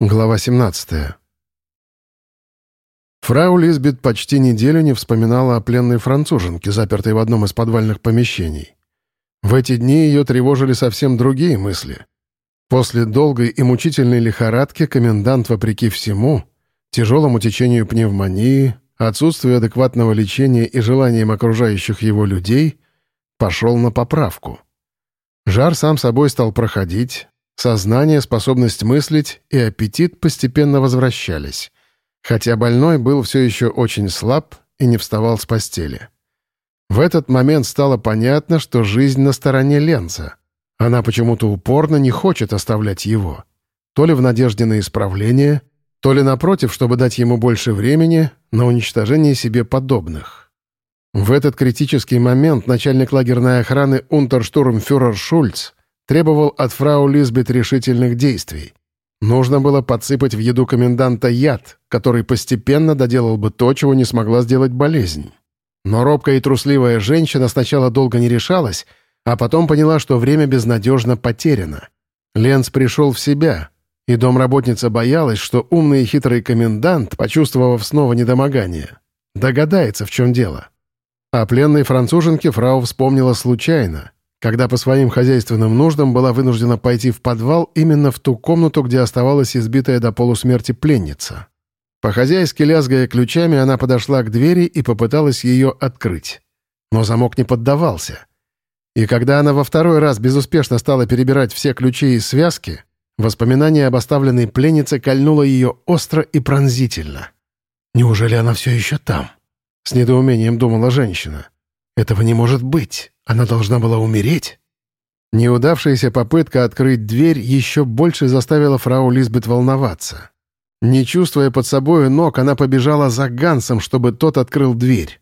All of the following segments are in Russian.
Глава 17. Фрау Лизбет почти неделю не вспоминала о пленной француженке, запертой в одном из подвальных помещений. В эти дни ее тревожили совсем другие мысли. После долгой и мучительной лихорадки комендант, вопреки всему, тяжелому течению пневмонии, отсутствию адекватного лечения и желаниям окружающих его людей, пошел на поправку. Жар сам собой стал проходить, Сознание, способность мыслить и аппетит постепенно возвращались, хотя больной был все еще очень слаб и не вставал с постели. В этот момент стало понятно, что жизнь на стороне Ленца. Она почему-то упорно не хочет оставлять его. То ли в надежде на исправление, то ли напротив, чтобы дать ему больше времени на уничтожение себе подобных. В этот критический момент начальник лагерной охраны унтерштурмфюрер Шульц требовал от фрау Лизбет решительных действий. Нужно было подсыпать в еду коменданта яд, который постепенно доделал бы то, чего не смогла сделать болезнь. Но робкая и трусливая женщина сначала долго не решалась, а потом поняла, что время безнадежно потеряно. Ленц пришел в себя, и домработница боялась, что умный и хитрый комендант, почувствовав снова недомогание, догадается, в чем дело. О пленной француженке фрау вспомнила случайно, когда по своим хозяйственным нуждам была вынуждена пойти в подвал именно в ту комнату, где оставалась избитая до полусмерти пленница. По-хозяйски лязгая ключами, она подошла к двери и попыталась ее открыть. Но замок не поддавался. И когда она во второй раз безуспешно стала перебирать все ключи и связки, воспоминание об оставленной пленнице кольнуло ее остро и пронзительно. «Неужели она все еще там?» — с недоумением думала женщина. «Этого не может быть. Она должна была умереть?» Неудавшаяся попытка открыть дверь еще больше заставила фрау Лизбет волноваться. Не чувствуя под собой ног, она побежала за Гансом, чтобы тот открыл дверь.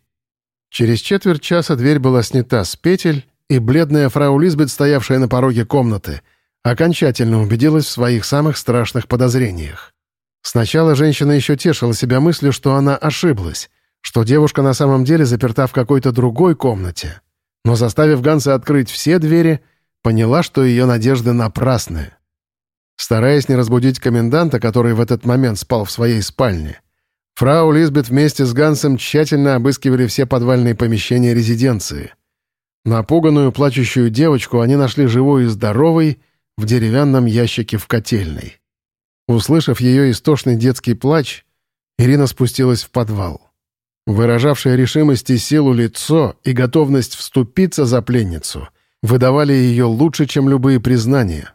Через четверть часа дверь была снята с петель, и бледная фрау Лизбет, стоявшая на пороге комнаты, окончательно убедилась в своих самых страшных подозрениях. Сначала женщина еще тешила себя мыслью, что она ошиблась, что девушка на самом деле заперта в какой-то другой комнате, но, заставив Ганса открыть все двери, поняла, что ее надежды напрасны. Стараясь не разбудить коменданта, который в этот момент спал в своей спальне, фрау Лизбет вместе с Гансом тщательно обыскивали все подвальные помещения резиденции. Напуганную, плачущую девочку они нашли живой и здоровой в деревянном ящике в котельной. Услышав ее истошный детский плач, Ирина спустилась в подвал. Выражавшее решимость и силу лицо и готовность вступиться за пленницу выдавали ее лучше, чем любые признания.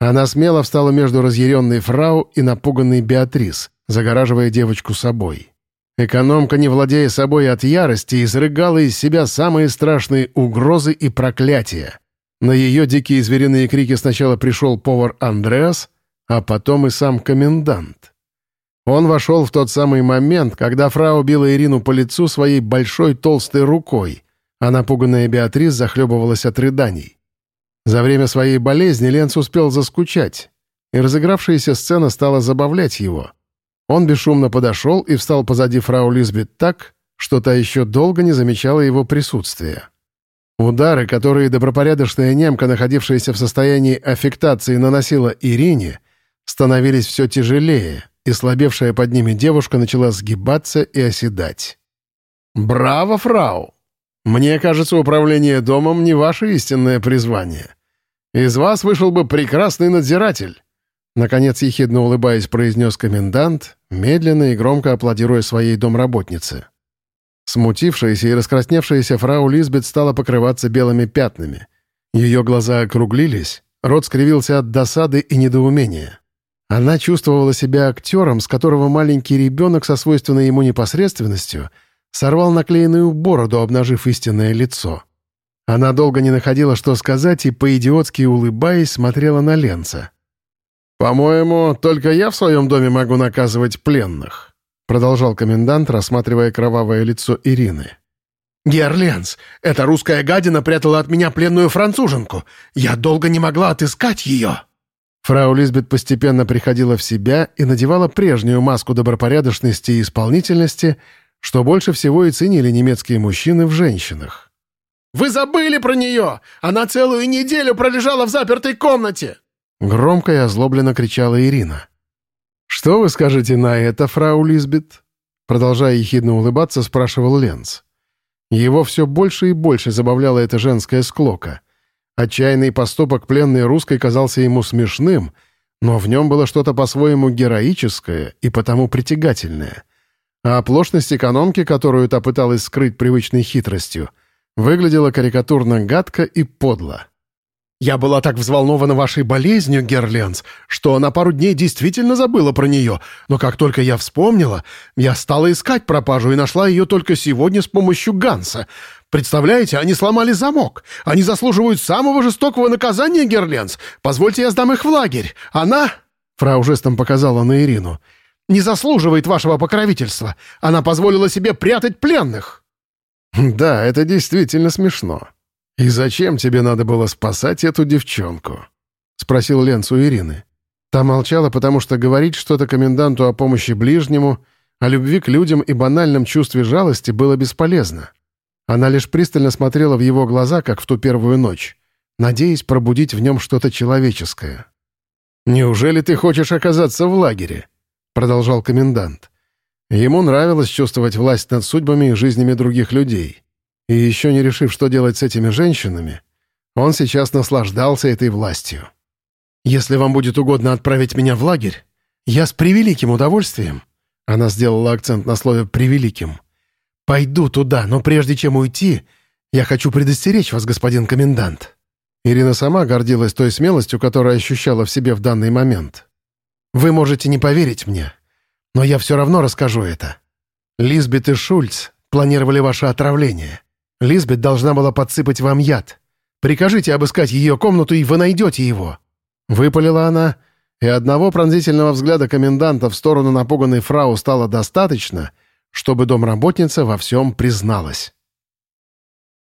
Она смело встала между разъяренной фрау и напуганной Беатрис, загораживая девочку собой. Экономка, не владея собой от ярости, изрыгала из себя самые страшные угрозы и проклятия. На ее дикие звериные крики сначала пришел повар Андреас, а потом и сам комендант. Он вошел в тот самый момент, когда фрау била Ирину по лицу своей большой толстой рукой, а напуганная Беатрис захлебывалась от рыданий. За время своей болезни Ленц успел заскучать, и разыгравшаяся сцена стала забавлять его. Он бесшумно подошел и встал позади фрау Лизбет так, что та еще долго не замечала его присутствия. Удары, которые добропорядочная немка, находившаяся в состоянии аффектации, наносила Ирине, становились все тяжелее — и слабевшая под ними девушка начала сгибаться и оседать. «Браво, фрау! Мне кажется, управление домом не ваше истинное призвание. Из вас вышел бы прекрасный надзиратель!» Наконец, ехидно улыбаясь, произнес комендант, медленно и громко аплодируя своей домработнице. Смутившаяся и раскрасневшаяся фрау Лизбет стала покрываться белыми пятнами. Ее глаза округлились, рот скривился от досады и недоумения. Она чувствовала себя актером, с которого маленький ребенок со свойственной ему непосредственностью сорвал наклеенную бороду, обнажив истинное лицо. Она долго не находила, что сказать, и, по-идиотски улыбаясь, смотрела на Ленца. «По-моему, только я в своем доме могу наказывать пленных», продолжал комендант, рассматривая кровавое лицо Ирины. «Герленс, эта русская гадина прятала от меня пленную француженку. Я долго не могла отыскать ее». Фрау Лизбет постепенно приходила в себя и надевала прежнюю маску добропорядочности и исполнительности, что больше всего и ценили немецкие мужчины в женщинах. «Вы забыли про нее! Она целую неделю пролежала в запертой комнате!» Громко и озлобленно кричала Ирина. «Что вы скажете на это, фрау Лизбет?» Продолжая ехидно улыбаться, спрашивал Ленц. Его все больше и больше забавляла эта женская склока. Отчаянный поступок пленной русской казался ему смешным, но в нем было что-то по-своему героическое и потому притягательное. А оплошность экономки, которую та пыталась скрыть привычной хитростью, выглядела карикатурно гадко и подло. «Я была так взволнована вашей болезнью, Герленс, что на пару дней действительно забыла про нее, но как только я вспомнила, я стала искать пропажу и нашла ее только сегодня с помощью Ганса. Представляете, они сломали замок. Они заслуживают самого жестокого наказания, Герленс. Позвольте, я сдам их в лагерь. Она...» Фрау жестом показала на Ирину. «Не заслуживает вашего покровительства. Она позволила себе прятать пленных». «Да, это действительно смешно», «И зачем тебе надо было спасать эту девчонку?» — спросил Ленц у Ирины. Та молчала, потому что говорить что-то коменданту о помощи ближнему, о любви к людям и банальном чувстве жалости было бесполезно. Она лишь пристально смотрела в его глаза, как в ту первую ночь, надеясь пробудить в нем что-то человеческое. «Неужели ты хочешь оказаться в лагере?» — продолжал комендант. Ему нравилось чувствовать власть над судьбами и жизнями других людей. И еще не решив, что делать с этими женщинами, он сейчас наслаждался этой властью. «Если вам будет угодно отправить меня в лагерь, я с превеликим удовольствием...» Она сделала акцент на слове «превеликим». «Пойду туда, но прежде чем уйти, я хочу предостеречь вас, господин комендант». Ирина сама гордилась той смелостью, которую ощущала в себе в данный момент. «Вы можете не поверить мне, но я все равно расскажу это. Лизбет и Шульц планировали ваше отравление. Лизбет должна была подсыпать вам яд. Прикажите обыскать ее комнату, и вы найдете его». Выпалила она, и одного пронзительного взгляда коменданта в сторону напуганной фрау стало достаточно, чтобы домработница во всем призналась.